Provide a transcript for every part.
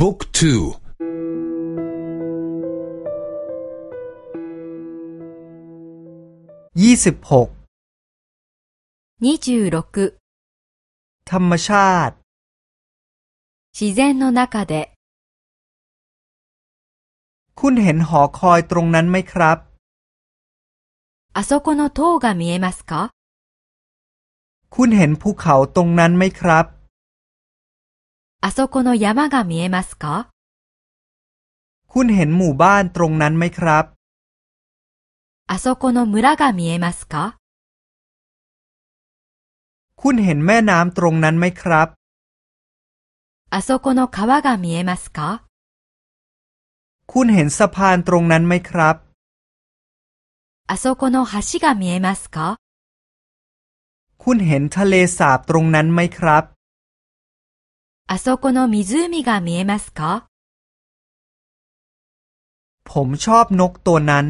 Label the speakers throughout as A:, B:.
A: บุ๊กทู
B: ยี่สิบหก
C: ยี่สิบหก
B: ธรรมชาติ
C: 自然の中で
B: คุณเห็นหอคอยตรงนั้นไหมครับ
C: あそこの塔が見えますか
B: คุณเห็นภูเขาตรงนั้นไหมครับ
C: あそこの山が見えますか
B: คุณเห็นหมู่บ้านตรงนั้นไหมครับ
C: あそこの村が見えますか
B: คุณเห็นแม่น้ำตรงนั้นไหมครับ
C: あそこの川が見えますか
B: คุณเห็นสะพานตรงนั้นไหมครับ
C: あそこの橋が見えますか
B: คุณเห็นทะเลสาบตรงนั้นไหมครับ
C: あそこの湖が見えますか
B: ผมชอบนกตัวนั้น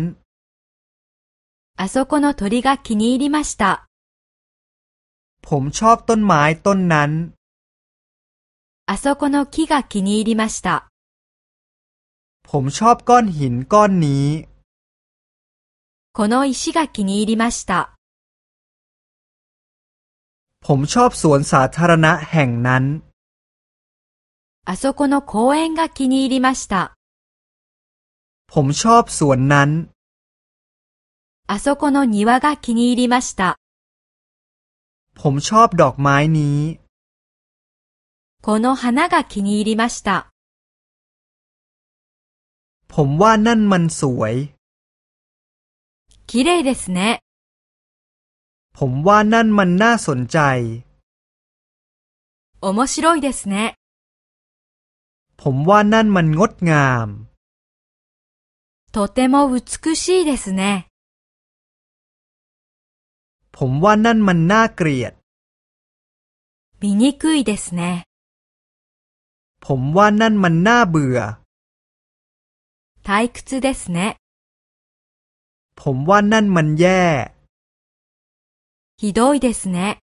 C: あそこの鳥が気に入りました。
B: ผมชอบต้นไม้ต้นนั้น
C: あそこの木が気に入りました。
B: ผมชอบก้อนหินก้อนนี้
C: この石が気に入りました。
B: ผมชอบสวนสาธารณะแห่งนั้น
C: あそこの公園が気に入りました。
B: ผมชอบสวนนั้น
C: あそこの庭が気に入りました。
B: ผมชอบดอกไม้นี้
C: この花が気に入りました。
B: ผมว่านั่นมันสวย
C: 綺麗ですね。
B: ผมว่านั่นมันน่าสนใจ
C: 面白いですね。
B: ผมว่านั่นมันงดงาม
C: とても美しいですね。
B: ผมว่านั่นมันน่าเกลียด
C: 醜いですね。
B: ผมว่านั่นมันน่าเบื่อ
C: 退屈ですね。
B: ผมว่านั่นมันแย่
C: ひどいですね。